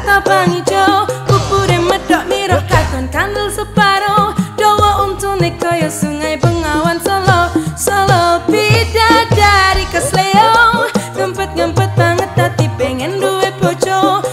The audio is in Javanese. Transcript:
kata bang Kupure medok mirah katon kandel separo. Dowo untune kaya sungai bengawan solo. Solo pida dari kesleo. Ngempet ngempet banget tapi pengen duwe bojo.